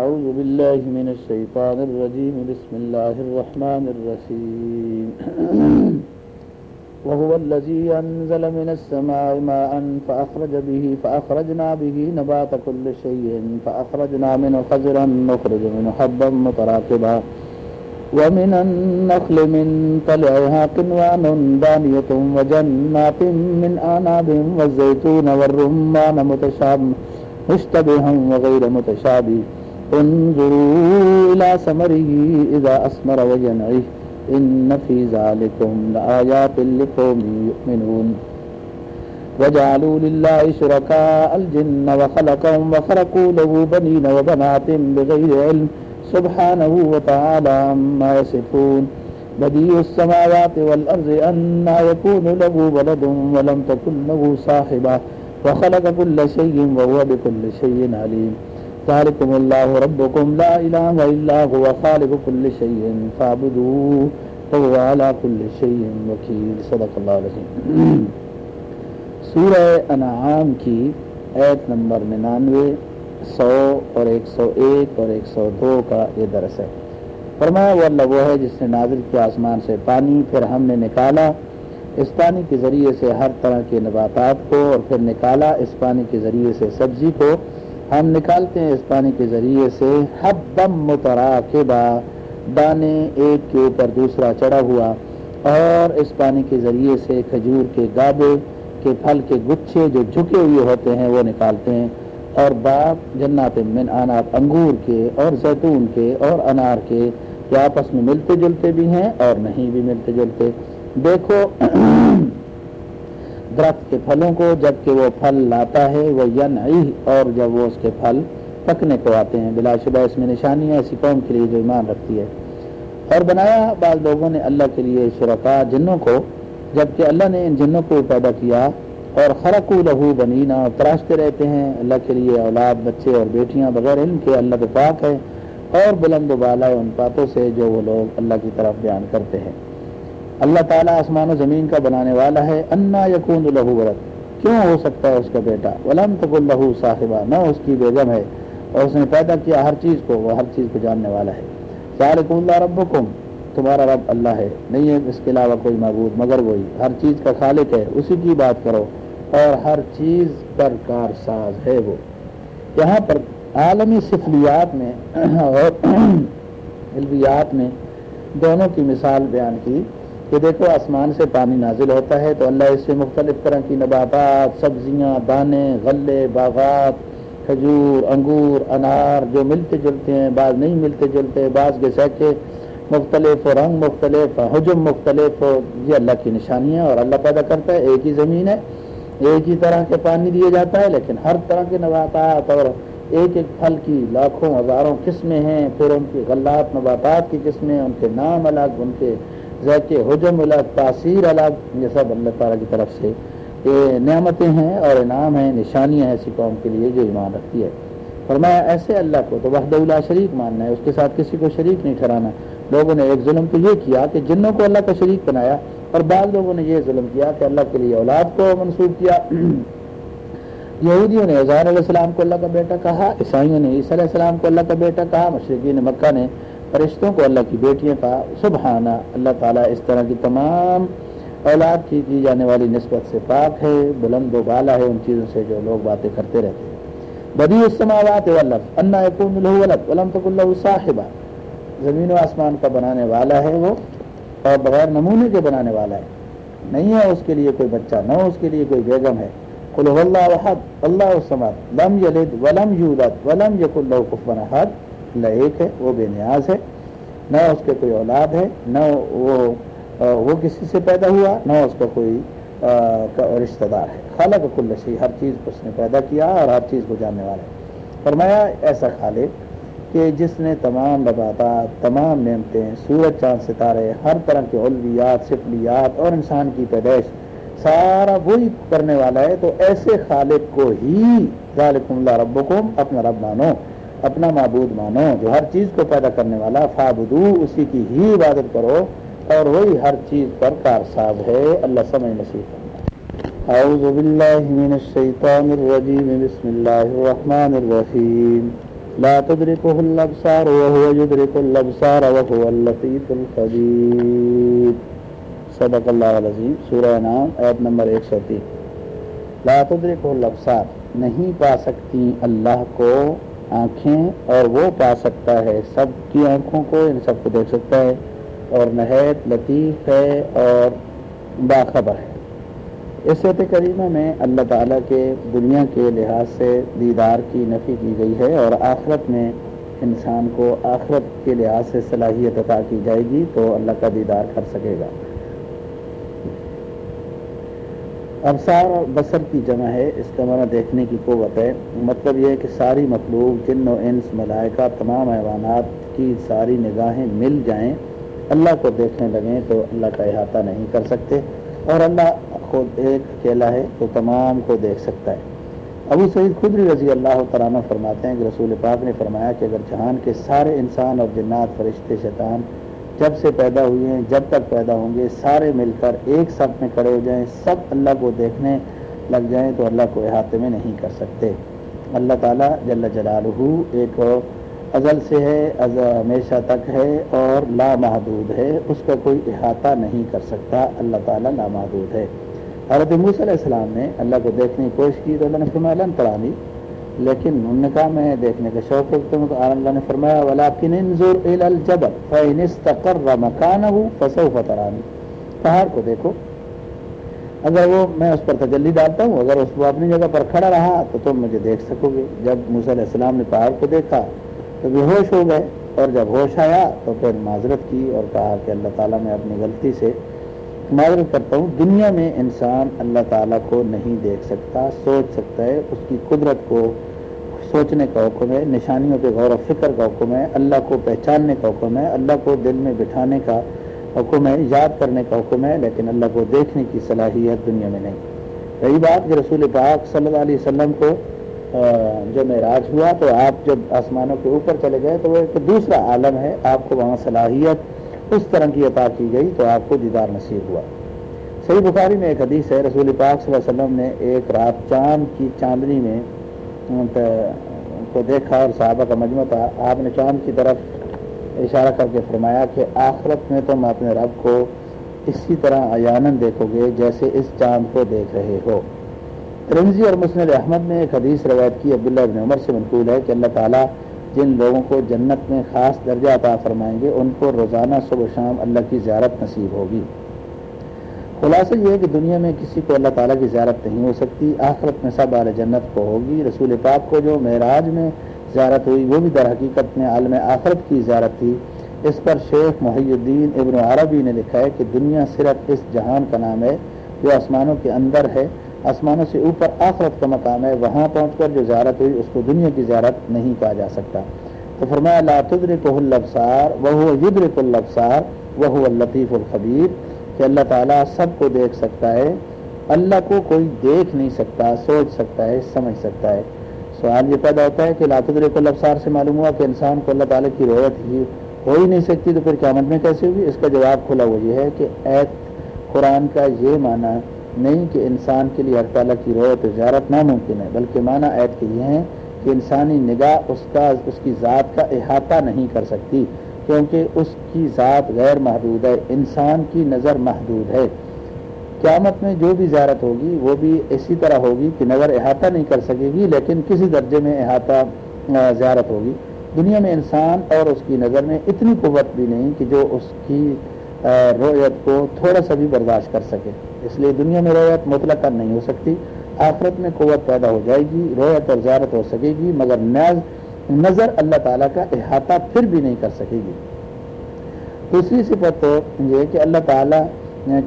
أعوذ بالله من الشيطان الرجيم. بسم الله الرحمن الرحيم. وهو الذي أنزل من السماء ماء فأخرج به فأخرجنا به نبات كل شيء فأخرجنا منه خزرا نخرج منه حبا متراكبا. ومن النخل من طلعها قنوان دانية وجنات من آناب والزيتون والرمان متشابه مشتبها وغير متشابه. انظروا إلى ثمره إذا أثمر وينعه إن في ذلكم لآيات لقوم يؤمنون. وجعلوا لله شركاء الجن وخلقهم وخرقوا له بنين وبنات بغير علم. سبحانه وتعالى عما يصفون. بديع السماوات والأرض أنا يكون له ولد ولم تكن له صاحبة. وخلق كل شيء وهو بكل شيء عليم. ذلكم الله ربكم لا إله إلا هو خالق كل شيء فاعبدوه وهو على كل شيء وكيل. صدق الله العظيم سورہ انعام کی ایت نمبر ننانوے، سو اور ایک سو ایک اور ایک سو دو کا یہ درس ہے۔ فرمایا، وہ اللہ وہ ہے جس نے نازل کیا آسمان سے پانی، پھر ہم نے نکالا اس پانی کے ذریعے سے ہر طرح کے نباتات کو، اور پھر نکالا اس پانی کے ذریعے سے سبزی کو۔ ہم نکالتے ہیں اس پانی کے ذریعے سے حبم متراکبہ، دانے ایک کے اوپر دوسرا چڑھا ہوا، اور اس پانی کے ذریعے سے کھجور کے گابے، کے پھل، کے گچھے جو جھکے ہوئے ہوتے ہیں، وہ نکالتے ہیں۔ اور باپ جنات من انار انگور کے اور زیتون کے اور انار کے جو آپس میں ملتے جلتے بھی ہیں اور نہیں بھی ملتے جلتے۔ دیکھو درخت کے پھلوں کو جبکہ وہ پھل لاتا ہے، وہ ین اور جب وہ اس کے پھل پکنے کو آتے ہیں، بلا شبہ اس میں نشانی ہے، ایسی قوم کے لیے جو ایمان رکھتی ہے۔ اور بنایا، بعض لوگوں نے اللہ کے لیے شرکا جنوں کو جبکہ اللہ نے ان جنوں کو پیدا کیا۔ اور خرق لہو بنینا تراشتے رہتے ہیں اللہ کے لیے اولاد، بچے اور بیٹیاں بغیر ان کے اللہ کے پاک ہے۔ اور بلند و بالا ان باتوں سے جو وہ لوگ اللہ کی طرف بیان کرتے ہیں۔ اللہ تعالیٰ آسمان و زمین کا بنانے والا ہے، انا یقون لہو ورت کیوں ہو سکتا ہے اس کا بیٹا؟ ولم تک لہو صاحبہ، نہ اس کی بیگم ہے۔ اور اس نے پیدا کیا ہر چیز کو، وہ ہر چیز کو جاننے والا ہے۔ ذالک اللہ رب تمہارا رب اللہ ہے۔ نہیں ہے اس کے علاوہ کوئی معبود، مگر وہی۔ ہر چیز کا خالق ہے، اسی کی بات کرو۔ اور ہر چیز پر کار ساز ہے وہ۔ یہاں پر عالمی سفلیات میں اور علویات میں دونوں کی مثال بیان کی۔ کہ دیکھو، آسمان سے پانی نازل ہوتا ہے تو اللہ اس سے مختلف طرح کی نباتات، سبزیاں، دانے، غلے، باغات، کھجور، انگور، انار جو ملتے جلتے ہیں، بعض نہیں ملتے جلتے، بعض کے سیکے مختلف رنگ مختلف، حجم مختلف یہ اللہ کی نشانی ہے اور اللہ پیدا کرتا ہے، ایک ہی زمین ہے، ایک ہی طرح کے پانی دیا جاتا ہے، لیکن ہر طرح کے نباتات اور ایک ایک پھل کی لاکھوں ہزاروں قسمیں ہیں، پھر ان کی غلات نباتات کی قسمیں، ان کے نام الگ، ان کے ذائقے حجم الگ تاثیر الگ یہ سب اللہ تعالیٰ کی طرف سے یہ نعمتیں ہیں اور انعام ہیں، نشانیاں ہیں ایسی قوم کے لیے جو ایمان رکھتی ہے۔ فرمایا، ایسے اللہ کو تو وحد اللہ شریک ماننا ہے، اس کے ساتھ کسی کو شریک نہیں ٹھہرانا۔ لوگوں نے ایک ظلم تو یہ کیا کہ جنوں کو اللہ کا شریک بنایا اور بعض لوگوں نے یہ ظلم کیا کہ اللہ کے لیے اولاد کو منسوخ کیا۔ یہودیوں نے اظہار علیہ السلام کو اللہ کا بیٹا کہا، عیسائیوں نے عیسی علیہ السلام کو اللہ کا بیٹا کہا، مشرقین مکہ نے فرشتوں کو اللہ کی بیٹیاں کہا سبحانہ، اللہ تعالیٰ اس طرح کی تمام اولاد کی کی جانے والی نسبت سے پاک ہے، بلند و بالا ہے، ان چیزوں سے جو لوگ باتیں کرتے رہتے ہیں۔ بدی السماوات والارض انا یکون له ولد ولم تکن له صاحبہ زمین و آسمان کا بنانے والا ہے وہ، اور بغیر نمونے کے بنانے والا ہے۔ نہیں ہے اس کے لیے کوئی بچہ، نہ اس کے لیے کوئی بیگم ہے۔ قل هو اللہ احد، اللہ الصمد، لم یلد ولم یولد ولم یکن له کفوا احد۔ اللہ ایک ہے، وہ بے نیاز ہے، نہ اس کے کوئی اولاد ہے، نہ وہ وہ کسی سے پیدا ہوا، نہ اس کا کوئی رشتہ دار ہے۔ خالق کل شی، ہر چیز کو اس نے پیدا کیا اور ہر چیز کو جاننے والا ہے۔ فرمایا، ایسا خالق کہ جس نے تمام نباتات، تمام نعمتیں، سورج، چاند، ستارے، ہر طرح کے علویات سفلیات اور انسان کی پیدائش، سارا وہی کرنے والا ہے، تو ایسے خالق کو ہی ذالکم اللہ ربکم اپنا رب مانو۔ اپنا معبود مانو، جو ہر چیز کو پیدا کرنے والا فابدو اسی کی ہی عبادت کرو، اور وہی ہر چیز پر کارساز ہے، اللہ سمجھ نصیب اعوذ باللہ من الشیطان الرجیم، بسم اللہ الرحمن الرحیم۔ لا تدركه الابصار وهو يدرك الابصار وهو اللطيف الخبير صدق اللہ العظیم، سورہ نام ایت نمبر 130 لا تدركه الابصار، نہیں پا سکتی اللہ کو آنکھیں اور وہ پا سکتا ہے۔ سب کی آنکھوں کو ان سب کو دیکھ سکتا ہے۔ اور نہایت لطیف ہے اور باخبر ہے۔ اس عت کریمہ میں اللہ تعالیٰ کے دنیا کے لحاظ سے دیدار کی نفی کی گئی ہے اور آخرت میں انسان کو آخرت کے لحاظ سے صلاحیت عطا کی جائے گی تو اللہ کا دیدار کر سکے گا۔ ابسار اور بسر کی جمع ہے، اس کا معنی دیکھنے کی قوت ہے۔ مطلب یہ ہے کہ ساری مخلوق، جن و انس، ملائکہ، تمام حیوانات کی ساری نگاہیں مل جائیں، اللہ کو دیکھنے لگیں تو اللہ کا احاطہ نہیں کر سکتے۔ اور اللہ خود ایک اکیلا ہے تو تمام کو دیکھ سکتا ہے۔ ابو سعید خدری رضی اللہ تعالیٰ فرماتے ہیں کہ رسول پاک نے فرمایا کہ اگر جہان کے سارے انسان اور جنات، فرشتے، شیطان جب سے پیدا ہوئے ہیں، جب تک پیدا ہوں گے، سارے مل کر ایک سب میں کھڑے ہو جائیں، سب اللہ کو دیکھنے لگ جائیں تو اللہ کو احاطے میں نہیں کر سکتے۔ اللہ تعالیٰ جل جلالہ ایک ازل سے ہے ہمیشہ تک ہے اور لامحدود ہے۔ اس کا کوئی احاطہ نہیں کر سکتا۔ اللہ تعالیٰ لامحدود ہے۔ حضرت موسیٰ علیہ السلام نے اللہ کو دیکھنے کی کوشش کی تو اللہ نے فرمایا، لن ترانی لیکن انہوں نے کہا میں دیکھنے کا شوق رکھتا ہوں تو اللہ نے فرمایا ولاکن انظر الى الجبل، فإن استقر مكانه فسوف ترانی پہاڑ کو دیکھو۔ اگر وہ، میں اس پر تجلی ڈالتا ہوں، اگر اس کو اپنی جگہ پر کھڑا رہا، تو تم مجھے دیکھ سکو گے۔ جب موسیٰ علیہ السلام نے پہاڑ کو دیکھا، تو بے ہوش ہو گئے۔ اور جب ہوش آیا، تو پھر معذرت کی اور کہا کہ اللہ تعالیٰ میں اپنی غلطی سے معذرت کرتا ہوں، دنیا میں انسان اللہ تعالیٰ کو نہیں دیکھ سکتا، سوچ سکتا ہے، اس کی قدرت کو سوچنے کا حکم ہے، نشانیوں پہ غور و فکر کا حکم ہے، اللہ کو پہچاننے کا حکم ہے، اللہ کو دل میں بٹھانے کا حکم ہے، یاد کرنے کا حکم ہے، لیکن اللہ کو دیکھنے کی صلاحیت دنیا میں نہیں۔ رہی بات کہ رسول پاک صلی اللہ علیہ وسلم کو جو معراج ہوا تو آپ جب آسمانوں کے اوپر چلے گئے تو وہ ایک دوسرا عالم ہے، آپ کو وہاں صلاحیت اس طرح کی عطا کی گئی تو آپ کو دیدار نصیب ہوا۔ صحیح بخاری میں ایک حدیث ہے، رسول پاک صلی اللہ علیہ وسلم نے ایک رات چاند کی چاندنی میں کو دیکھا اور صحابہ کا مجموعہ تھا۔ آپ نے چاند کی طرف اشارہ کر کے فرمایا کہ آخرت میں تم اپنے رب کو اسی طرح ایانن دیکھو گے جیسے اس چاند کو دیکھ رہے ہو۔ رمزی اور مسند احمد نے ایک حدیث روایت کی، عبداللہ ابن عمر سے منقول ہے کہ اللہ تعالیٰ جن لوگوں کو جنت میں خاص درجہ عطا فرمائیں گے، ان کو روزانہ صبح و شام اللہ کی زیارت نصیب ہوگی۔ خلاصہ یہ ہے کہ دنیا میں کسی کو اللہ تعالیٰ کی زیارت نہیں ہو سکتی، آخرت میں سب عال جنت کو ہوگی۔ رسول پاک کو جو معراج میں زیارت ہوئی، وہ بھی در حقیقت میں عالم آخرت کی زیارت تھی۔ اس پر شیخ محی الدین ابن عربی نے لکھا ہے کہ دنیا صرف اس جہان کا نام ہے جو آسمانوں کے اندر ہے۔ آسمانوں سے اوپر آخرت کا مقام ہے، وہاں پہنچ کر جو زیارت ہوئی، اس کو دنیا کی زیارت نہیں کہا جا سکتا۔ تو فرمایا، لا تدرک الابصار وہ یدرک الابصار وہ اللطیف الخبیر۔ کہ اللہ تعالیٰ سب کو دیکھ سکتا ہے، اللہ کو کوئی دیکھ نہیں سکتا، سوچ سکتا ہے، سمجھ سکتا ہے۔ سوال یہ پیدا ہوتا ہے کہ لاتدرک الابصار سے معلوم ہوا کہ انسان کو اللہ تعالیٰ کی رویت ہی ہو ہی نہیں سکتی، تو پھر قیامت میں کیسے ہوگی؟ اس کا جواب کھلا ہوا یہ ہے کہ ایت قرآن کا یہ معنی نہیں کہ انسان کے لیے اللہ تعالیٰ کی رویت زیارت ناممکن ہے، بلکہ معنی عید کے یہ ہیں کہ انسانی نگاہ اس کا، اس کی ذات کا احاطہ نہیں کر سکتی، کیونکہ اس کی ذات غیر محدود ہے، انسان کی نظر محدود ہے۔ قیامت میں جو بھی زیارت ہوگی، وہ بھی اسی طرح ہوگی کہ نظر احاطہ نہیں کر سکے گی، لیکن کسی درجے میں احاطہ زیارت ہوگی۔ دنیا میں انسان اور اس کی نظر میں اتنی قوت بھی نہیں کہ جو اس کی رویت کو تھوڑا سا بھی برداشت کر سکے۔ اس لیے دنیا میں رویت مطلق نہیں ہو سکتی، آخرت میں قوت پیدا ہو جائے گی رویت اور زیارت ہو سکے گی، مگر نیاز، نظر اللہ تعالیٰ کا احاطہ پھر بھی نہیں کر سکے گی۔ دوسری صفت تو یہ کہ اللہ تعالیٰ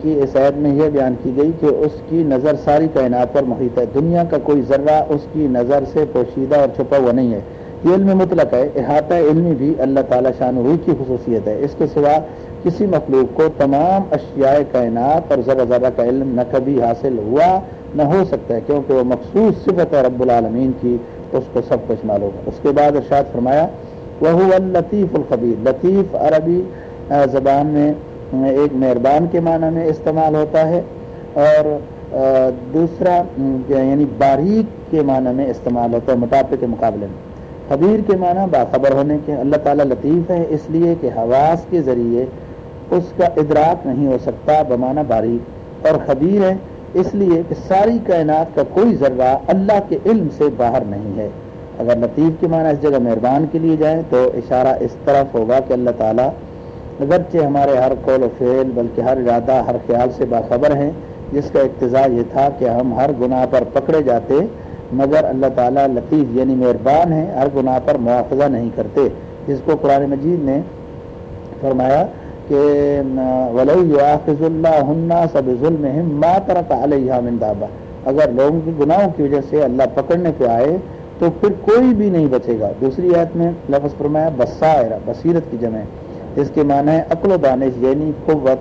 کی اس عید میں یہ بیان کی گئی کہ اس کی نظر ساری کائنات پر محیط ہے۔ دنیا کا کوئی ذرہ اس کی نظر سے پوشیدہ اور چھپا ہوا نہیں ہے۔ یہ علم مطلق ہے، احاطہ علمی بھی اللہ تعالیٰ شان ہوئی کی خصوصیت ہے۔ اس کے سوا کسی مخلوق کو تمام اشیاء کائنات اور ذرا ذرا کا علم نہ کبھی حاصل ہوا نہ ہو سکتا ہے، کیونکہ وہ مخصوص صفت ہے رب العالمین کی، اس کو سب کچھ معلوم ہے۔ اس کے بعد ارشاد فرمایا وہ لطیف الخبیر لطیف عربی زبان میں ایک مہربان کے معنی میں استعمال ہوتا ہے۔ اور دوسرا یعنی باریک کے معنی میں استعمال ہوتا ہے، مطابق کے مقابلے میں۔ خبیر کے معنی باخبر ہونے کے، اللہ تعالیٰ لطیف ہے، اس لیے کہ حواس کے ذریعے اس کا ادراک نہیں ہو سکتا، بمانہ باریک اور خبیر ہے، اس لیے کہ ساری کائنات کا کوئی ذرہ اللہ کے علم سے باہر نہیں ہے۔ اگر لطیف کے معنی اس جگہ مہربان کے لیے جائیں تو اشارہ اس طرف ہوگا کہ اللہ تعالیٰ اگرچہ ہمارے ہر قول و فعل بلکہ ہر ارادہ، ہر خیال سے باخبر ہیں، جس کا اقتضاء یہ تھا کہ ہم ہر گناہ پر پکڑے جاتے، مگر اللہ تعالیٰ لطیف یعنی مہربان ہیں، ہر گناہ پر مواخذہ نہیں کرتے۔ جس کو قرآن مجید نے فرمایا کہ اللہ سب ظلم علیہ من اگر لوگوں کی گناہوں کی وجہ سے اللہ پکڑنے پہ آئے تو پھر کوئی بھی نہیں بچے گا۔ دوسری آیت میں لفظ فرمایا بسائرہ بصیرت کی جمع اس کے معنی ہے عقل و دانش یعنی قوت،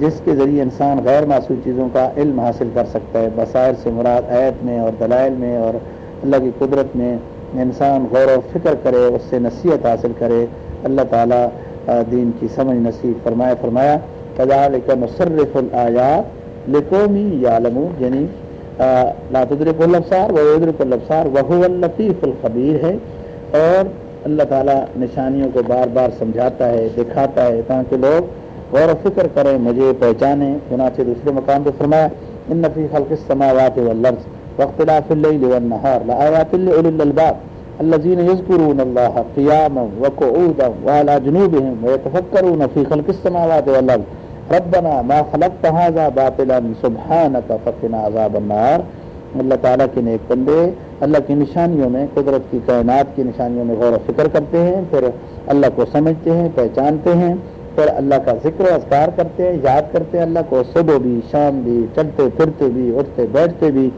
جس کے ذریعے انسان غیر معصول چیزوں کا علم حاصل کر سکتا ہے۔ بصائر سے مراد عیت میں اور دلائل میں اور اللہ کی قدرت میں انسان غور و فکر کرے، اس سے نصیحت حاصل کرے۔ اللہ تعالیٰ دین کی سمجھ نصیب فرمایا فرمایا مصرف الآیات لقومی یعلم یعنی لا تدرک الابصار و یدرک الابصار وهو اللطیف الخبیر ہے۔ اور اللہ تعالیٰ نشانیوں کو بار بار سمجھاتا ہے، دکھاتا ہے، تاکہ لوگ غور و فکر کریں، مجھے پہچانیں چنانچہ دوسرے مقام پہ فرمایا، ان فی خلق السماوات والارض واختلاف الليل والنهار لآيات لأولي الألباب الذين يذكرون الله قياما وقعودا وعلى جنوبهم ويتفكرون في خلق السماوات والارض ربنا ما خلقت هذا باطلا، سبحانك فقنا عذاب النار. اللہ تعالیٰ کے نیک بندے، اللہ کی نشانیوں میں، قدرت کی کائنات کی نشانیوں میں غور و فکر کرتے ہیں، پھر اللہ کو سمجھتے ہیں، پہچانتے ہیں، پھر اللہ کا ذکر و اذکار کرتے ہیں، یاد کرتے ہیں اللہ کو، صبح بھی، شام بھی، چلتے پھرتے بھی، اٹھتے بیٹھتے بھی،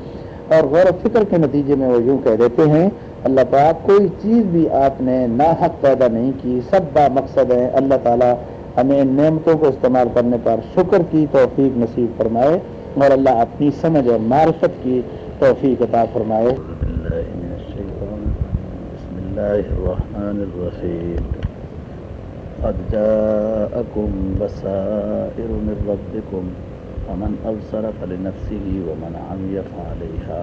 اور غور و فکر کے نتیجے میں وہ یوں کہہ دیتے ہیں اللہ پاک کوئی چیز بھی آپ نے ناحق پیدا نہیں کی، سب با مقصد ہے اللہ تعالیٰ ہمیں نعمتوں کو استعمال کرنے پر شکر کی، توفیق نصیب فرمائے اور اللہ اپنی سمجھ اور معرفت کی توفیق عطا فرمائے۔ بسم اللہ الرحمن الرحیم۔ قد جاءكم بصائر من ربكم فمن أبصر فلنفسه ومن عمي فعليها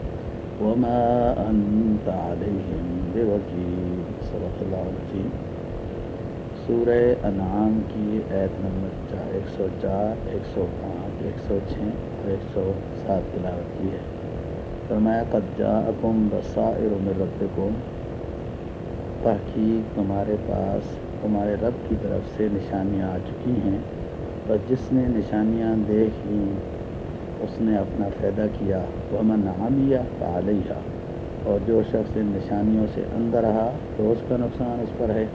وما أنت عليهم بوكيل. صدق الله العظيم سورہ انعام کی ایت نمبر چار، ایک سو چار، ایک سو پانچ، ایک سو چھ اور ایک سو سات تلاوت کی ہے. فرمایا، قد جاءکم بصائر من ربکم تحقیق تمہارے پاس، تمہارے رب کی طرف سے نشانیاں آ چکی ہیں، اور جس نے نشانیاں دیکھ لیں اس نے اپنا فائدہ کیا۔ وہ من عامیہ علیہ اور جو شخص ان نشانیوں سے اندر رہا، تو اس کا نقصان اس پر ہے۔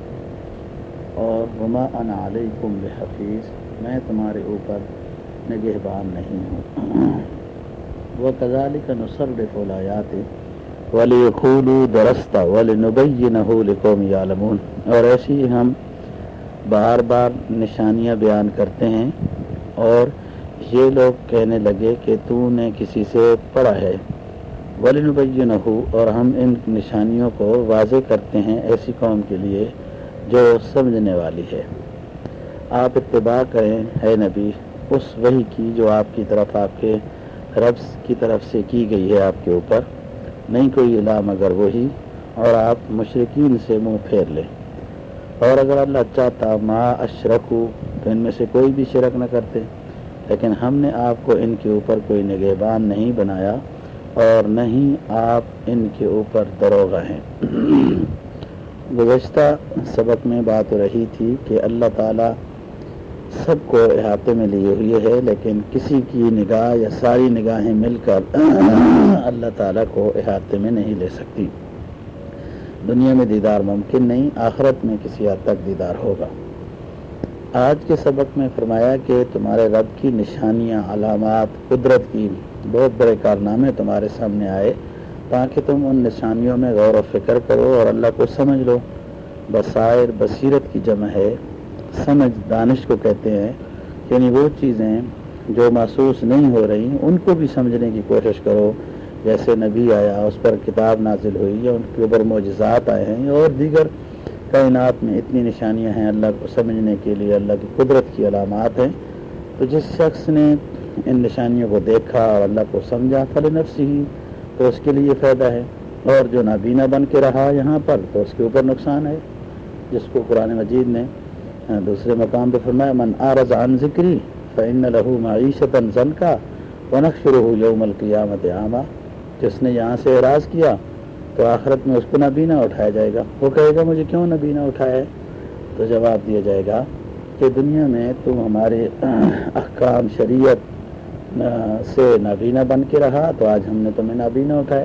اور وما ان علیکم بحفیظ میں تمہارے اوپر نگہبان نہیں ہوں۔ وہ کزالی کا نسر فولیات ولی خولو درستہ ولی نبی نہ اور ایسی ہم بار بار نشانیاں بیان کرتے ہیں اور یہ لوگ کہنے لگے کہ تو نے کسی سے پڑھا ہے۔ ولی نہ ہو اور ہم ان نشانیوں کو واضح کرتے ہیں ایسی قوم کے لیے جو سمجھنے والی ہے۔ آپ اتباع کریں ہے نبی، اس وہی کی جو آپ کی طرف، آپ کے رب کی طرف سے کی گئی ہے آپ کے اوپر۔ نہیں کوئی علام اگر وہی اور آپ مشرقین سے منہ پھیر لیں۔ اور اگر اللہ چاہتا، ما اشرکو تو ان میں سے کوئی بھی شرک نہ کرتے۔ لیکن ہم نے آپ کو ان کے اوپر کوئی نگہبان نہیں بنایا اور نہیں آپ ان کے اوپر دروغہ ہیں۔ گزشتہ سبق میں بات رہی تھی کہ اللہ تعالیٰ سب کو احاطے میں لیے ہوئے ہے، لیکن کسی کی نگاہ یا ساری نگاہیں مل کر اللہ تعالیٰ کو احاطے میں نہیں لے سکتی۔ دنیا میں دیدار ممکن نہیں، آخرت میں کسی حد تک دیدار ہوگا۔ آج کے سبق میں فرمایا کہ تمہارے رب کی نشانیاں، علامات، قدرت کی بہت بڑے کارنامے تمہارے سامنے آئے تاکہ تم ان نشانیوں میں غور و فکر کرو اور اللہ کو سمجھ لو۔ بصائر بصیرت کی جمع ہے۔ سمجھ دانش کو کہتے ہیں۔ یعنی وہ چیزیں جو محسوس نہیں ہو رہی، ان کو بھی سمجھنے کی کوشش کرو۔ جیسے نبی آیا، اس پر کتاب نازل ہوئی یا ان کے اوپر معجزات آئے ہیں اور دیگر کائنات میں اتنی نشانیاں ہیں اللہ کو سمجھنے کے لیے، اللہ کی قدرت کی علامات ہیں۔ تو جس شخص نے ان نشانیوں کو دیکھا اور اللہ کو سمجھا فل نفس ہی تو اس کے لیے فائدہ ہے۔ اور جو نابینا بن کے رہا یہاں پر، تو اس کے اوپر نقصان ہے۔ جس کو قرآن مجید نے دوسرے مقام پہ فرمایا، من آرز عن ذکری فعن لہو معیشت زن کا ونخ ہو یوم القیامت عامہ جس نے یہاں سے اعراض کیا تو آخرت میں اس کو نبینا اٹھایا جائے گا۔ وہ کہے گا، مجھے کیوں نبینا اٹھایا ہے؟ تو جواب دیا جائے گا کہ دنیا میں تم ہمارے احکام شریعت سے نابینا بن کے رہا، تو آج ہم نے تمہیں نابینا اٹھایا۔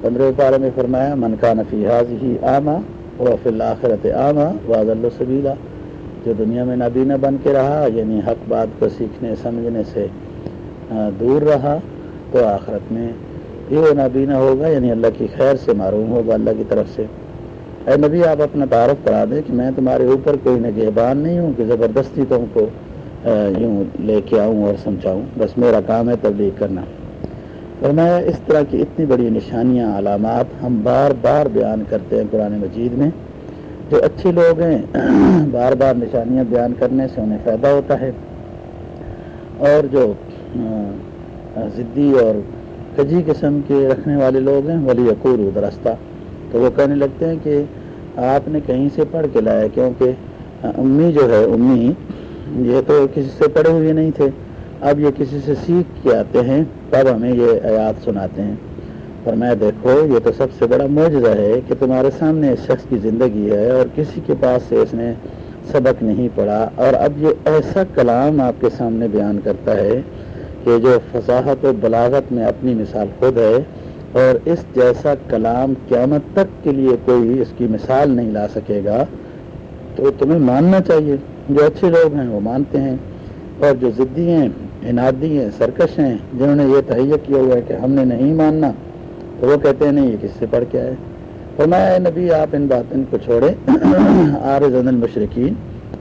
پندرہ پارے میں فرمایا، من کا نفی حاض ہی آما و فی آخرت آما واض سبیلا. جو دنیا میں نابینا بن کے رہا یعنی حق بات کو سیکھنے، سمجھنے سے دور رہا، تو آخرت میں یہ نابینا ہوگا یعنی اللہ کی خیر سے معروم ہوگا اللہ کی طرف سے۔ اے نبی، آپ اپنا تعارف کرا دیں کہ میں تمہارے اوپر کوئی نگہبان نہیں ہوں، کہ زبردستی تم کو یوں لے کے آؤں اور سمجھاؤں۔ بس میرا کام ہے تبلیغ کرنا۔ اور میں اس طرح کی اتنی بڑی نشانیاں، علامات ہم بار بار بیان کرتے ہیں قرآن مجید میں۔ جو اچھے لوگ ہیں، بار بار نشانیاں بیان کرنے سے انہیں فائدہ ہوتا ہے۔ اور جو ضدی اور کجی قسم کے رکھنے والے لوگ ہیں، ولی اکور درستہ۔ تو وہ کہنے لگتے ہیں کہ آپ نے کہیں سے پڑھ کے لایا، کیونکہ امی جو ہے، امی، یہ تو کسی سے پڑھے ہوئے نہیں تھے۔ اب یہ کسی سے سیکھ کے آتے ہیں، تب ہمیں یہ آیات سناتے ہیں۔ پر میں دیکھو، یہ تو سب سے بڑا معجزہ ہے کہ تمہارے سامنے اس شخص کی زندگی ہے اور کسی کے پاس سے اس نے سبق نہیں پڑھا۔ اور اب یہ ایسا کلام آپ کے سامنے بیان کرتا ہے کہ جو فصاحت و بلاغت میں اپنی مثال خود ہے اور اس جیسا کلام قیامت تک کے لیے کوئی اس کی مثال نہیں لا سکے گا، تو تمہیں ماننا چاہیے۔ جو اچھے لوگ ہیں وہ مانتے ہیں اور جو ضدی ہیں، انادی ہیں، سرکش ہیں، جنہوں نے یہ تہیا کیا ہوا ہے کہ ہم نے نہیں ماننا، تو وہ کہتے ہیں، نہیں، یہ کس سے پڑھ کے آئے؟ تو میں نبی، آپ ان باتوں کو چھوڑیں۔ آر زن المشرقین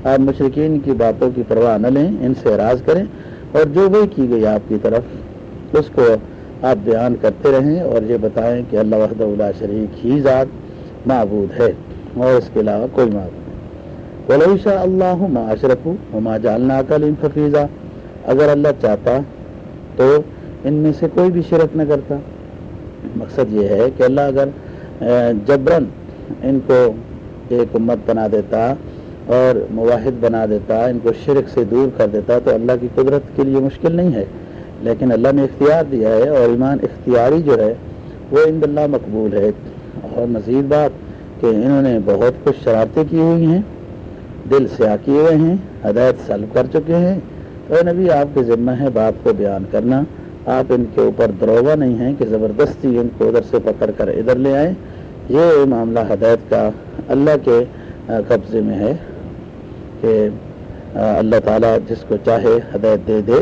آپ مشرقین کی باتوں کی پرواہ نہ لیں، ان سے اراض کریں۔ اور جو بھی کی گئی آپ کی طرف، اس کو آپ بیان کرتے رہیں اور یہ بتائیں کہ اللہ وحد اللہ شریک ہی ذات معبود ہے اور اس کے علاوہ کوئی معبود نہیں۔ ولیشا اللہ معاشرف ہما جالنا کل ففیزہ اگر اللہ چاہتا تو ان میں سے کوئی بھی شرک نہ کرتا۔ مقصد یہ ہے کہ اللہ اگر جبرن ان کو ایک امت بنا دیتا اور مواحد بنا دیتا، ان کو شرک سے دور کر دیتا، تو اللہ کی قدرت کے لیے مشکل نہیں ہے۔ لیکن اللہ نے اختیار دیا ہے اور ایمان اختیاری جو ہے، وہ ان اللہ مقبول ہے۔ اور مزید بات کہ انہوں نے بہت کچھ شرارتیں کی ہوئی ہیں، دل سے کیے ہوئے ہیں، ہدایت سلب کر چکے ہیں۔ تو نبی، آپ کے ذمہ ہے بات کو بیان کرنا۔ آپ ان کے اوپر دروگا نہیں ہیں کہ زبردستی ان کو ادھر سے پکڑ کر ادھر لے آئیں۔ یہ معاملہ ہدایت کا اللہ کے قبضے میں ہے۔ کہ اللہ تعالیٰ جس کو چاہے ہدایت دے دے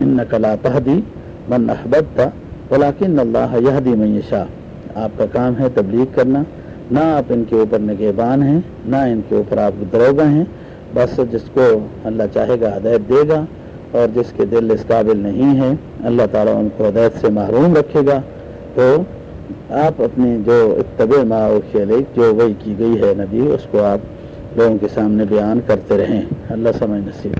ان نقلا تحدی من احبت تھا ولاکن اللہ یہ معیشہ آپ کا کام ہے تبلیغ کرنا۔ نہ آپ ان کے اوپر نگہبان ہیں، نہ ان کے اوپر آپ دروگا ہیں۔ بس جس کو اللہ چاہے گا ہدایت دے گا، اور جس کے دل اس قابل نہیں ہے اللہ تعالیٰ ان کو ہدایت سے محروم رکھے گا۔ تو آپ اپنی جو اتبع ماں جو وہی کی گئی ہے نبی، اس کو آپ لوگوں کے سامنے بیان کرتے رہیں۔ اللہ سمجھ نصیب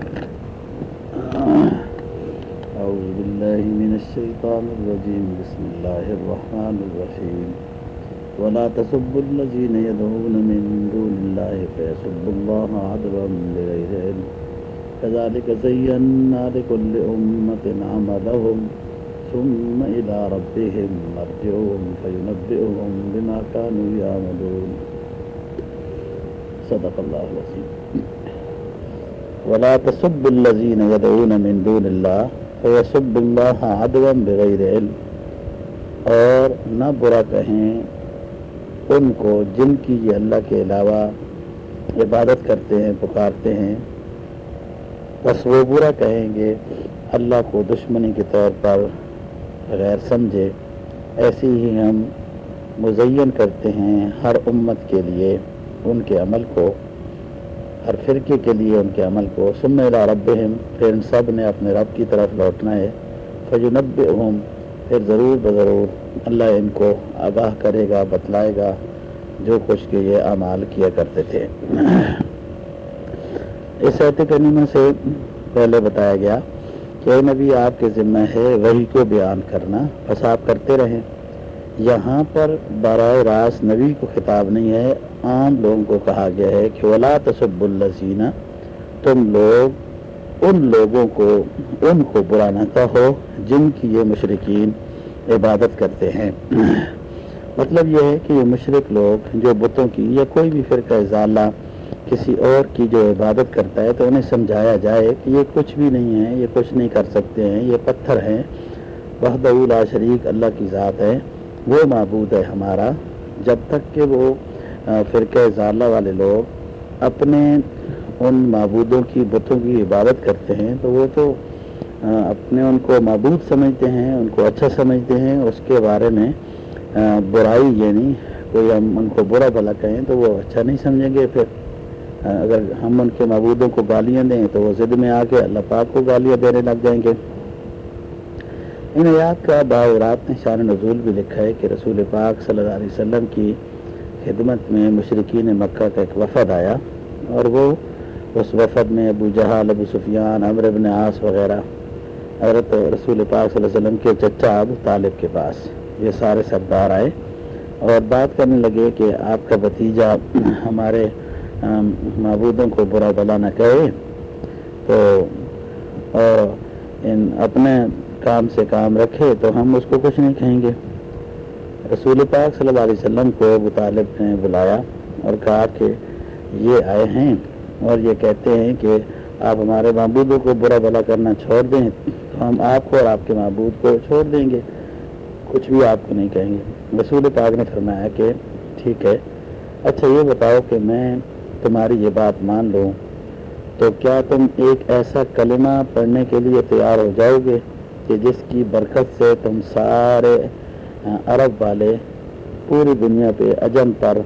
اعوذ باللہ من الشیطان الرجیم۔ بسم اللہ الرحمن الرحیم۔ ولا تسبوا الذين يدعون من دون الله فيسبوا الله عدوا بغير علم۔ كذلك زينا لكل أمة عملهم ثم إلى ربهم مرجعهم فينبئهم بما كانوا يعملون صدق اللہ وسیم ولا تصب الذين يدعون من دون الله فيسب الله عدوا بغير علم. اور نہ برا کہیں ان کو جن کی یہ اللہ کے علاوہ عبادت کرتے ہیں، پکارتے ہیں۔ بس وہ برا کہیں گے، اللہ کو دشمنی کے طور پر غیر سمجھے۔ ایسی ہی ہم مزین کرتے ہیں ہر امت کے لیے۔ ان کے عمل کو ہر فرقے کے لیے ان کے عمل کو۔ سم رب پھر ان سب نے اپنے رب کی طرف لوٹنا ہے۔ فجنب ہوں پھر ضرور بضرور اللہ ان کو آگاہ کرے گا، بتلائے گا جو کچھ کے یہ اعمال کیا کرتے تھے۔ اس ایت کریمہ سے پہلے بتایا گیا کہ نبی، آپ کے ذمہ ہے وہی کو بیان کرنا۔ بس آپ کرتے رہیں۔ یہاں پر براہ راست نبی کو خطاب نہیں ہے، عام لوگوں کو کہا گیا ہے کہ ولا تصب الزینہ تم لوگ ان لوگوں کو، ان کو برا نہ کہو جن کی یہ مشرقین عبادت کرتے ہیں۔ مطلب یہ ہے کہ یہ مشرق لوگ جو بتوں کی یا کوئی بھی فرقہ ضالہ کسی اور کی جو عبادت کرتا ہے تو انہیں سمجھایا جائے کہ یہ کچھ بھی نہیں ہے، یہ کچھ نہیں کر سکتے ہیں، یہ پتھر ہیں۔ وحد لا شریک، اللہ کی ذات ہے۔ وہ معبود ہے ہمارا، جب تک کہ وہ فرقہ ضالہ والے لوگ اپنے ان معبودوں کی بتوں کی عبادت کرتے ہیں، تو وہ تو اپنے ان کو معبود سمجھتے ہیں، ان کو اچھا سمجھتے ہیں، اس کے بارے میں برائی یعنی کوئی ہم ان کو برا بھلا کہیں تو وہ اچھا نہیں سمجھیں گے پھر۔ اگر ہم ان کے معبودوں کو گالیاں دیں تو وہ ضد میں آ کے اللہ پاک کو گالیاں دینے لگ جائیں گے۔ ان آیات کا باورات نے شان نزول بھی لکھا ہے کہ رسول پاک صلی اللہ علیہ وسلم کی خدمت میں مشرقین مکہ کا ایک وفد آیا اور وہ اس وفد میں ابو جہال ابو سفیان امر ابن عاص وغیرہ، حضرت رسول پاک صلی اللہ علیہ وسلم کے چچا ابو طالب کے پاس یہ سارے سردار آئے اور بات کرنے لگے کہ آپ کا بھتیجا ہمارے معبودوں کو برا بلا نہ کہے تو، اور ان اپنے کام سے کام رکھے تو ہم اس کو کچھ نہیں کہیں گے۔ رسول پاک صلی اللہ علیہ وسلم کو ابو طالب نے بلایا اور کہا کہ یہ آئے ہیں اور یہ کہتے ہیں کہ آپ ہمارے معبودوں کو برا بلا کرنا چھوڑ دیں تو ہم آپ کو اور آپ کے معبود کو چھوڑ دیں گے۔ کچھ بھی آپ کو نہیں کہیں گے۔ رسول پاک نے فرمایا کہ ٹھیک ہے۔ اچھا یہ بتاؤ کہ میں تمہاری یہ بات مان لوں تو کیا تم ایک ایسا کلمہ پڑھنے کے لیے تیار ہو جاؤ گے؟ کہ جس کی برکت سے تم سارے عرب والے پوری دنیا پہ اجم پر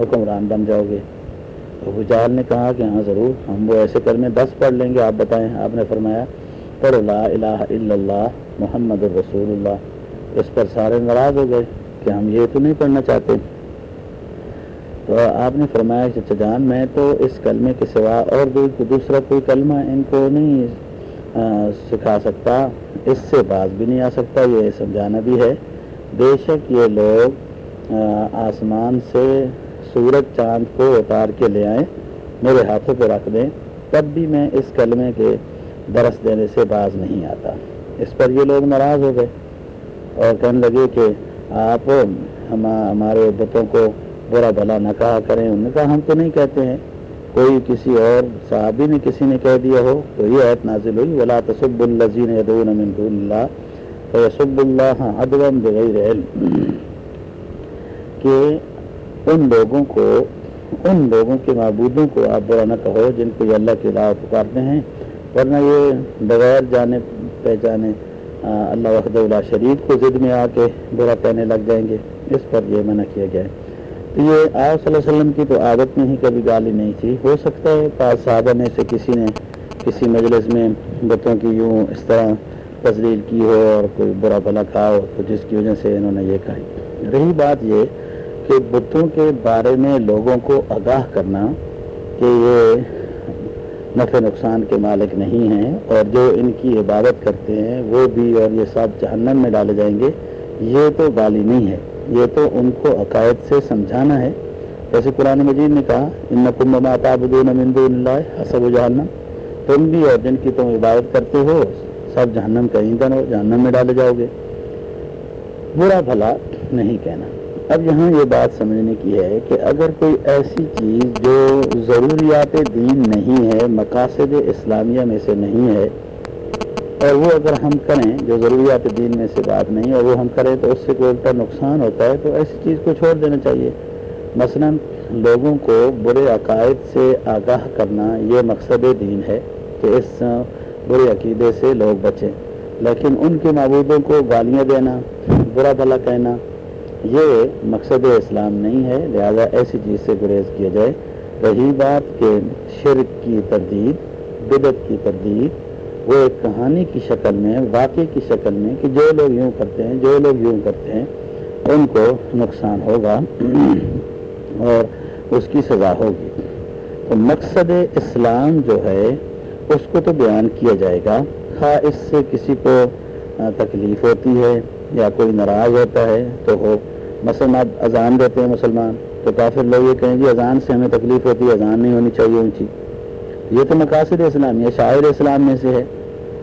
حکمران بن جاؤ گے۔ تو حجال نے کہا کہ ہاں ضرور، ہم وہ ایسے کلمے دس پڑھ لیں گے، آپ بتائیں۔ آپ نے فرمایا پر لا الہ الا اللہ، محمد الرسول اللہ۔ اس پر سارے ناراض ہو گئے کہ ہم یہ تو نہیں پڑھنا چاہتے۔ تو آپ نے فرمایا کہ جان، میں تو اس کلمے کے سوا اور دوسرا کوئی کلمہ ان کو نہیں سکھا سکتا، اس سے باز بھی نہیں آ سکتا، یہ سمجھانا بھی ہے۔ بے شک یہ لوگ آسمان سے سورج، چاند کو اتار کے لے آئیں، میرے ہاتھوں پہ رکھ دیں، تب بھی میں اس کلمے کے درس دینے سے باز نہیں آتا۔ اس پر یہ لوگ ناراض ہو گئے اور کہنے لگے کہ آپ ہمارے بتوں کو برا بھلا نہ کہا کریں۔ انہوں نے کہا، ہم تو نہیں کہتے ہیں۔ کوئی کسی اور صحابی نے کسی نے کہہ دیا ہو، تو یہ عید نازل ہوئی، ولا تصب الزین من دون اللہ فیصب اللہ ادوم بغیر علم۔ کہ ان لوگوں کو، ان لوگوں کے معبودوں کو آپ برا نہ کہو جن کو یہ اللہ کی راہ پکارتے ہیں، ورنہ یہ بغیر جانے، پہچانے اللہ وحد اللہ شریف کو ضد میں آ کے برا کہنے لگ جائیں گے۔ اس پر یہ منع کیا گیا ہے۔ تو یہ آپ صلی اللہ علیہ وسلم کی تو عادت میں ہی کبھی گالی نہیں تھی۔ ہو سکتا ہے پاس صحابہ میں سے کسی نے کسی مجلس میں بتوں کی یوں اس طرح تزلیل کی ہو اور کوئی برا بھلا کہا ہو، تو جس کی وجہ سے انہوں نے یہ کہی رہی بات یہ کہ بتوں کے بارے میں لوگوں کو آگاہ کرنا کہ یہ نفع نقصان کے مالک نہیں ہیں اور جو ان کی عبادت کرتے ہیں وہ بھی اور یہ سب جہنم میں ڈالے جائیں گے، یہ تو گالی نہیں ہے۔ یہ تو ان کو عقائد سے سمجھانا ہے۔ جیسے قرآن مجید نے کہا ان کم اللہ حسب جہنم۔ تم بھی اور جن کی تم عبادت کرتے ہو، سب جہنم کا ایندھن ہو جہنم میں ڈالے جاؤ گے۔ برا بھلا نہیں کہنا۔ اب یہاں یہ بات سمجھنے کی ہے کہ اگر کوئی ایسی چیز جو ضروریات دین نہیں ہے، مقاصد اسلامیہ میں سے نہیں ہے اور وہ اگر ہم کریں، جو ضروریات دین میں سے بات نہیں، اور وہ ہم کریں تو اس سے کوئی الٹا نقصان ہوتا ہے، تو ایسی چیز کو چھوڑ دینا چاہیے۔ مثلا لوگوں کو برے عقائد سے آگاہ کرنا یہ مقصد دین ہے کہ اس برے عقیدے سے لوگ بچیں، لیکن ان کے معبودوں کو گالیاں دینا، برا بھلا کہنا، یہ مقصد اسلام نہیں ہے۔ لہذا ایسی چیز سے گریز کیا جائے۔ رہی بات کہ شرک کی تردید بدت کی تردید وہ ایک کہانی کی شکل میں، واقعے کی شکل میں کہ جو لوگ یوں کرتے ہیں، جو لوگ یوں کرتے ہیں، ان کو نقصان ہوگا اور اس کی سزا ہوگی۔ تو مقصد اسلام جو ہے، اس کو تو بیان کیا جائے گا۔ خواہ اس سے کسی کو تکلیف ہوتی ہے یا کوئی ناراض ہوتا ہے، تو ہو مثلا اذان دیتے ہیں مسلمان، تو کافر لوگ یہ کہیں گے اذان سے ہمیں تکلیف ہوتی ہے، اذان نہیں ہونی چاہیے اونچی یہ تو مقاصد اسلام یہ شاعر اسلام میں سے ہے۔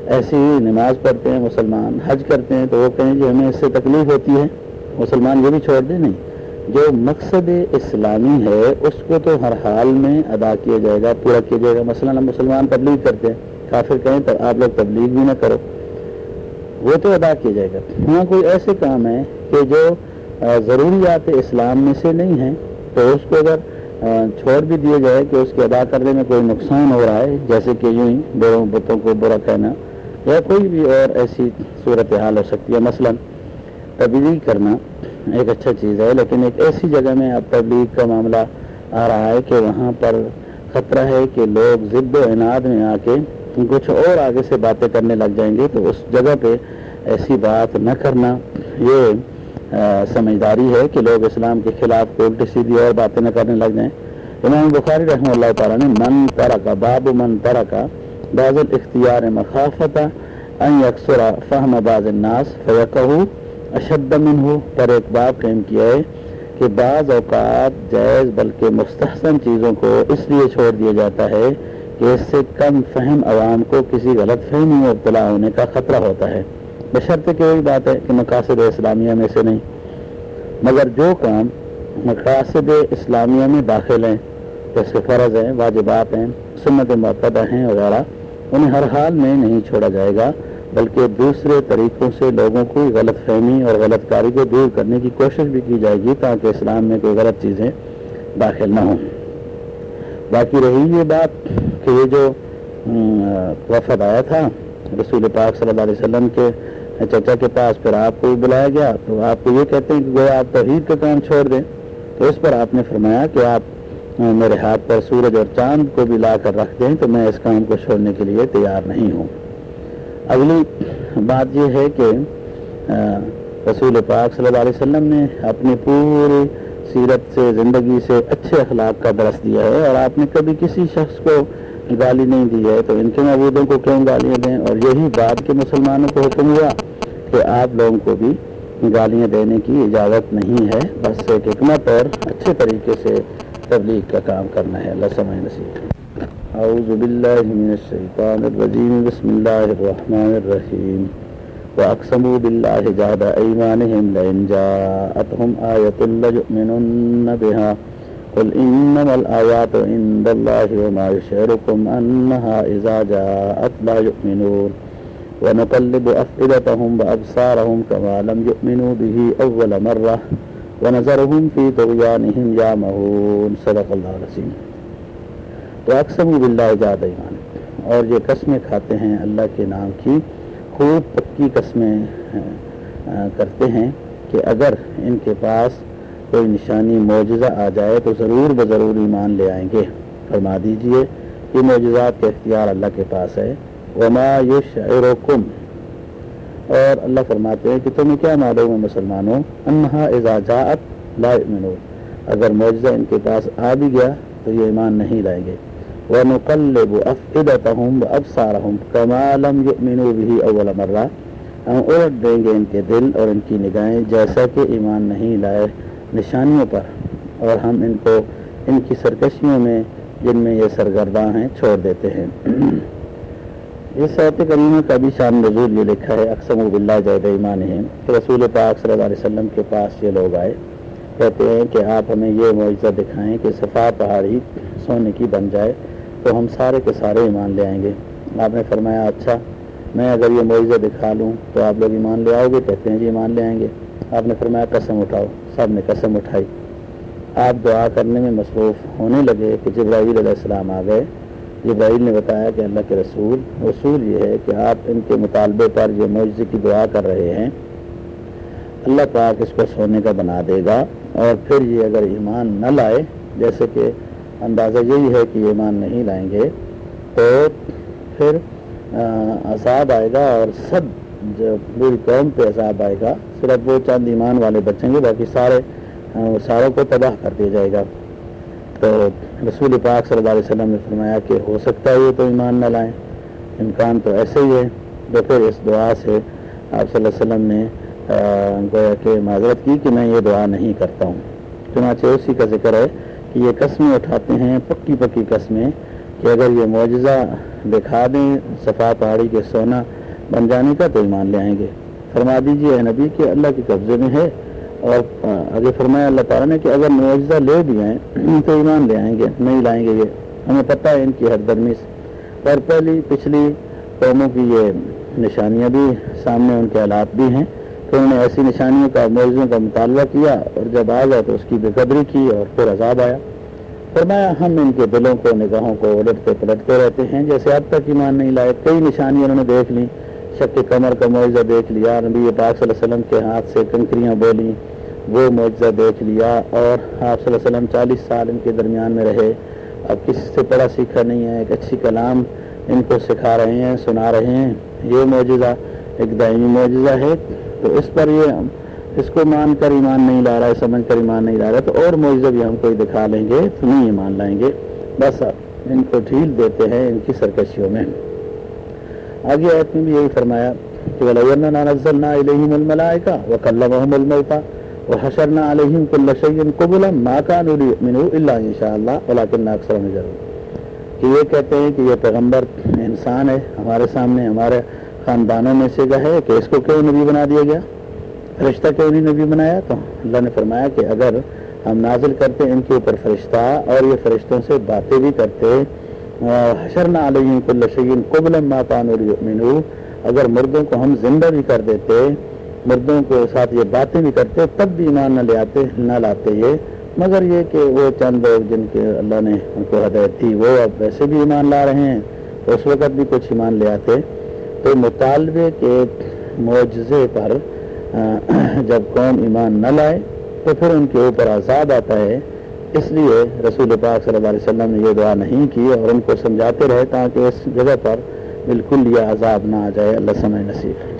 ایسی ہی نماز پڑھتے ہیں مسلمان، حج کرتے ہیں تو وہ کہیں کہ ہمیں اس سے تکلیف ہوتی ہے، مسلمان یہ بھی چھوڑ دیں نہیں۔ جو مقصد اسلامی ہے، اس کو تو ہر حال میں ادا کیا جائے گا، پورا کیا جائے گا۔ مثلا ہم مسلمان تبلیغ کرتے ہیں، کافر کہیں تو آپ لوگ تبلیغ بھی نہ کرو۔ وہ تو ادا کیا جائے گا۔ ہاں کوئی ایسے کام ہے کہ جو ضروریات اسلام میں سے نہیں ہیں، تو اس کو اگر چھوڑ بھی دیا جائے کہ اس کے ادا کرنے میں کوئی نقصان ہو رہا ہے، جیسے کہ یوں ہی بڑوں بتوں کو برا کہنا، یا کوئی بھی اور ایسی صورت حال ہو سکتی ہے۔ مثلا تبلیغ کرنا ایک اچھا چیز ہے، لیکن ایک ایسی جگہ میں اب تبلیغ کا معاملہ آ رہا ہے کہ وہاں پر خطرہ ہے کہ لوگ ضد و اناد میں آ کے کچھ اور آگے سے باتیں کرنے لگ جائیں گے، تو اس جگہ پہ ایسی بات نہ کرنا، یہ سمجھداری ہے کہ لوگ اسلام کے خلاف الٹی سیدھی اور باتیں نہ کرنے لگ جائیں۔ امام بخاری رحمہ اللہ تعالیٰ نے من ترا کا باب من ترا کا باز الاختیار مخافت ان یکسر فہم باز الناس فیقہ اشد من ہو پر ایک باب قائم کیا ہے کہ بعض اوقات جائز بلکہ مستحسن چیزوں کو اس لیے چھوڑ دیا جاتا ہے کہ اس سے کم فہم عوام کو کسی غلط فہمی میں ابتلا ہونے کا خطرہ ہوتا ہے۔ بشرط کہ وہی بات ہے کہ مقاصد اسلامیہ میں سے نہیں۔ مگر جو کام مقاصد اسلامیہ میں داخل ہیں جیسے فرض ہیں، واجبات ہیں، سنت معتدہ ہیں وغیرہ، انہیں ہر حال میں نہیں چھوڑا جائے گا، بلکہ دوسرے طریقوں سے لوگوں کو غلط فہمی اور غلط کاری کو دور کرنے کی کوشش بھی کی جائے گی تاکہ اسلام میں کوئی غلط چیزیں داخل نہ ہوں۔ باقی رہی یہ بات کہ یہ جو وفد آیا تھا رسول پاک صلی اللہ علیہ وسلم کے اچھا، چچا کے پاس پھر آپ کو بھی بلایا گیا، تو آپ کو یہ کہتے ہیں کہ آپ توحید کا کام چھوڑ دیں۔ تو اس پر آپ نے فرمایا کہ آپ میرے ہاتھ پر سورج اور چاند کو بھی لا کر رکھ دیں، تو میں اس کام کو چھوڑنے کے لیے تیار نہیں ہوں۔ اگلی بات یہ ہے کہ رسول پاک صلی اللہ علیہ وسلم نے اپنی پوری سیرت سے، زندگی سے اچھے اخلاق کا درس دیا ہے، اور آپ نے کبھی کسی شخص کو گالی نہیں دی ہے۔ تو ان کے معبودوں کو کیوں گالیاں دیں؟ اور یہی بات کہ مسلمانوں کو حکم ہوا۔ کہ آپ لوگوں کو بھی گالیاں دینے کی اجازت نہیں ہے، بس ایک حکمت اور اچھے طریقے سے تبلیغ کا کام کرنا ہے۔ اللہ سمجھ نصیب۔ أعوذ بالله من الشيطان الرجيم بسم الله الرحمن الرحيم وأقسموا بالله جهد أيمانهم لئن جاءتهم آية ليؤمنن بها قل إنما الآيات عند الله وما يشعركم أنها إذا جاءت لا يؤمنون ونقلب أفئدتهم وأبصارهم كما لم يؤمنوا به أول مرة ونظرهم في طغيانهم يعمهون. صدق الله العظيم. تو اکثر جاد ایمان اور یہ قسمیں کھاتے ہیں اللہ کے نام کی، خوب پکی قسمیں کرتے ہیں کہ اگر ان کے پاس کوئی نشانی، معجزہ آ جائے تو ضرور بضرور ایمان لے آئیں گے۔ فرما دیجیے کہ معجزات کا اختیار اللہ کے پاس ہے۔ وما یشعرکم اور اللہ فرماتے ہیں کہ تمہیں کیا معلوم ہے مسلمانوں؟ انہا اذا جاءت لا یؤمنون۔ اگر معجزہ ان کے پاس آ بھی گیا تو یہ ایمان نہیں لائیں گے ونقلب افئدتهم وابصارهم كما لم يؤمنوا به اول مره ہم الٹ دیں گے ان کے دل اور ان کی نگاہیں جیسا کہ ایمان نہیں لائے نشانیوں پر۔ اور ہم ان کو ان کی سرکشیوں میں جن میں یہ سرگرداں ہیں چھوڑ دیتے ہیں۔ اس صحت کریمہ کا بھی شان نزول یہ لکھا ہے اکثر باللہ جید ایمان ہے کہ رسول پاک صلی اللہ علیہ وسلم کے پاس یہ لوگ آئے، کہتے ہیں کہ آپ ہمیں یہ معجزہ دکھائیں کہ صفا پہاڑی سونے کی بن جائے تو ہم سارے کے سارے ایمان لے آئیں گے۔ آپ نے فرمایا اچھا میں اگر یہ معیزہ دکھا لوں تو آپ لوگ ایمان لے آؤ گے؟ کہتے ہیں جی ایمان لے آئیں گے۔ آپ نے فرمایا، قسم اٹھاؤ، سب نے قسم اٹھائی۔ آپ دعا کرنے میں مصروف ہونے لگے کہ جبرائیل علیہ السلام آ گئے۔ جبرائیل نے بتایا کہ اللہ کے رسول اصول یہ ہے کہ آپ ان کے مطالبے پر یہ معجزے کی دعا کر رہے ہیں، اللہ پاک اس کو سونے کا بنا دے گا۔ اور پھر یہ اگر ایمان نہ لائے، جیسے کہ اندازہ یہی ہے کہ ایمان نہیں لائیں گے، تو پھر عذاب آئے گا اور سب جو پوری قوم پہ عذاب آئے گا۔ صرف وہ چند ایمان والے بچیں گے، باقی سارے ساروں کو تباہ کر دیا جائے گا۔ تو رسول پاک صلی اللہ علیہ وسلم نے فرمایا کہ ہو سکتا ہے یہ تو ایمان نہ لائیں۔ امکان تو ایسے ہی ہے۔ تو پھر اس دعا سے آپ صلی اللہ علیہ وسلم نے گویا کہ معذرت کی کہ میں یہ دعا نہیں کرتا ہوں۔ چنانچہ اسی کا ذکر ہے کہ یہ قسمیں اٹھاتے ہیں، پکی پکی قسمیں کہ اگر یہ معجزہ دکھا دیں صفا پہاڑی کے سونا بن جانے کا تو ایمان لے آئیں گے۔ فرما دیجیے اے نبی کہ اللہ کے قبضے میں ہے۔ اور آگے فرمایا اللہ تعالیٰ نے کہ اگر معجزہ لے بھی آئیں تو ایمان لے آئیں گے، نہیں لائیں گے یہ۔ ہمیں پتہ ہے ان کی ہر درمی سے۔ اور پہلی، پچھلی قوموں کی یہ نشانیاں بھی سامنے، ان کے حالات بھی ہیں۔ تو انہوں نے ایسی نشانیوں کا موضوع کا مطالبہ کیا اور جب آ گیا تو اس کی بے قدری کی اور پھر عذاب آیا۔ فرمایا، ہم ان کے دلوں کو، نگاہوں کو الٹتے پلٹتے رہتے ہیں۔ جیسے اب تک ایمان نہیں لائے، کئی نشانی انہوں نے دیکھ لی شک کمر کا معاوضہ دیکھ لیا، نبی پاک صلی اللہ علیہ وسلم کے ہاتھ سے کنکریاں بولی، وہ معاوضہ دیکھ لیا اور آپ صلی اللہ علیہ وسلم چالیس سال ان کے درمیان میں رہے۔ اب کسی سے پڑھا سیکھا نہیں ہے، ایک اچھی کلام ان کو سکھا رہے ہیں، سنا رہے ہیں۔ یہ معجزہ ایک دائمی معجزہ ہے، تو اس پر یہ اس کو مان کر ایمان نہیں لا رہا ہے، سمجھ کر ایمان نہیں لا رہا تو اور معجزہ بھی ہم کوئی دکھا لیں گے، تو نہیں ایمان لائیں گے۔ بس ان کو ڈھیل دیتے ہیں ان کی سرکشیوں میں۔ آگے آیت میں بھی یہی فرمایا کہ نَزَّلْنَا إِلَيْهِمُ الْمَلَائِكَ وَكَلَّمَهُمُ الْمَوْتَى وحشرنا علیہم کل شیء قبلا ما كانوا ليؤمنوا الا ان شاء الله ولكن اکثرهم يجهلون۔ کہ یہ کہتے ہیں کہ یہ پیغمبر انسان ہے، ہمارے سامنے، ہمارے خاندانوں میں سے ہے کہ اس کو کیوں نبی بنا دیا گیا؟ فرشتہ کیوں نہیں نبی بنایا؟ تو اللہ نے فرمایا کہ اگر ہم نازل کرتے ان کے اوپر فرشتہ اور یہ فرشتوں سے باتیں بھی کرتے حشرنا علیہ کل شعین قبل ماتان اگر مردوں کو ہم زندہ بھی کر دیتے، مردوں کے ساتھ یہ باتیں بھی کرتے، تب بھی ایمان نہ لے آتے، نہ لاتے یہ۔ مگر یہ کہ وہ چند لوگ جن کے اللہ نے ان کو ہدایت تھی وہ اب ویسے بھی ایمان لا رہے ہیں تو اس وقت بھی کچھ ایمان لے آتے۔ تو مطالبے کے معجزے پر جب قوم ایمان نہ لائے، تو پھر ان کے اوپر عذاب آتا ہے۔ اس لیے رسول پاک صلی اللہ علیہ وسلم نے یہ دعا نہیں کی اور ان کو سمجھاتے رہے تاکہ اس جگہ پر بالکل یہ عذاب نہ آ جائے، اللہ سمجھ نصیب۔